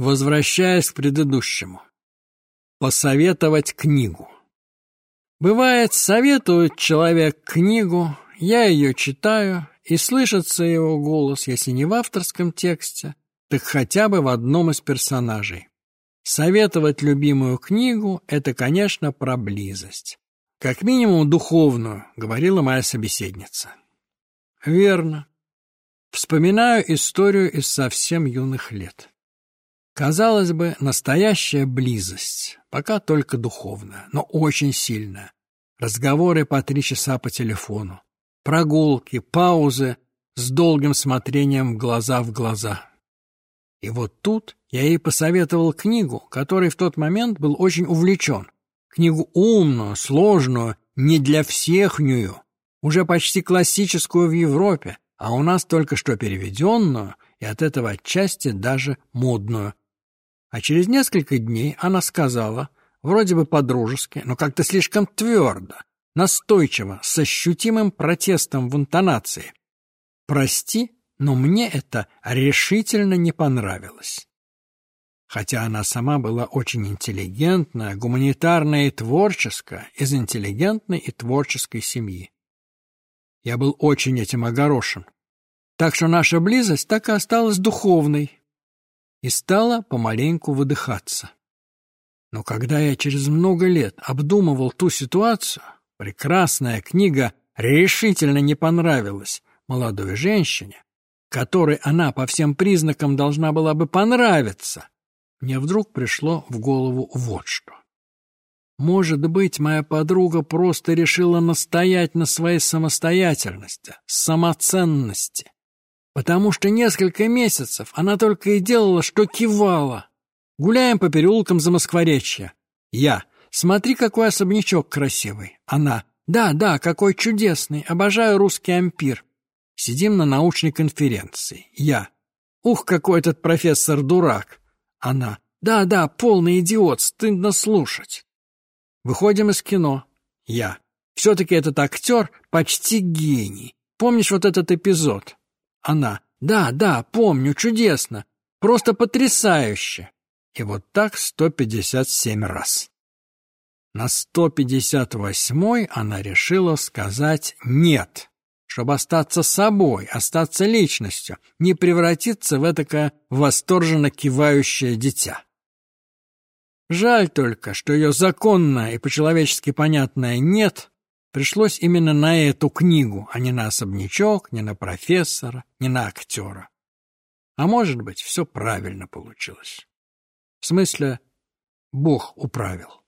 Возвращаясь к предыдущему. Посоветовать книгу. Бывает, советует человек книгу, я ее читаю, и слышится его голос, если не в авторском тексте, так хотя бы в одном из персонажей. Советовать любимую книгу — это, конечно, про близость. Как минимум духовную, говорила моя собеседница. Верно. Вспоминаю историю из совсем юных лет. Казалось бы, настоящая близость, пока только духовная, но очень сильная. Разговоры по три часа по телефону, прогулки, паузы с долгим смотрением глаза в глаза. И вот тут я ей посоветовал книгу, которой в тот момент был очень увлечен. Книгу умную, сложную, не для всехнюю, уже почти классическую в Европе, а у нас только что переведенную и от этого отчасти даже модную. А через несколько дней она сказала, вроде бы по-дружески, но как-то слишком твердо, настойчиво, с ощутимым протестом в интонации. «Прости, но мне это решительно не понравилось. Хотя она сама была очень интеллигентная, гуманитарная и творческая, из интеллигентной и творческой семьи. Я был очень этим огорошен. Так что наша близость так и осталась духовной и стала помаленьку выдыхаться. Но когда я через много лет обдумывал ту ситуацию, прекрасная книга решительно не понравилась молодой женщине, которой она по всем признакам должна была бы понравиться, мне вдруг пришло в голову вот что. Может быть, моя подруга просто решила настоять на своей самостоятельности, самоценности. Потому что несколько месяцев она только и делала, что кивала. Гуляем по переулкам за Москворечье. Я. Смотри, какой особнячок красивый. Она. Да, да, какой чудесный. Обожаю русский ампир. Сидим на научной конференции. Я. Ух, какой этот профессор дурак. Она. Да, да, полный идиот, стыдно слушать. Выходим из кино. Я. Все-таки этот актер почти гений. Помнишь вот этот эпизод? Она. Да, да, помню, чудесно. Просто потрясающе. И вот так 157 раз. На 158-й она решила сказать «нет» чтобы остаться собой, остаться личностью, не превратиться в этакое восторженно кивающее дитя. Жаль только, что ее законное и по-человечески понятное «нет» пришлось именно на эту книгу, а не на особнячок, не на профессора, не на актера. А может быть, все правильно получилось. В смысле, Бог управил.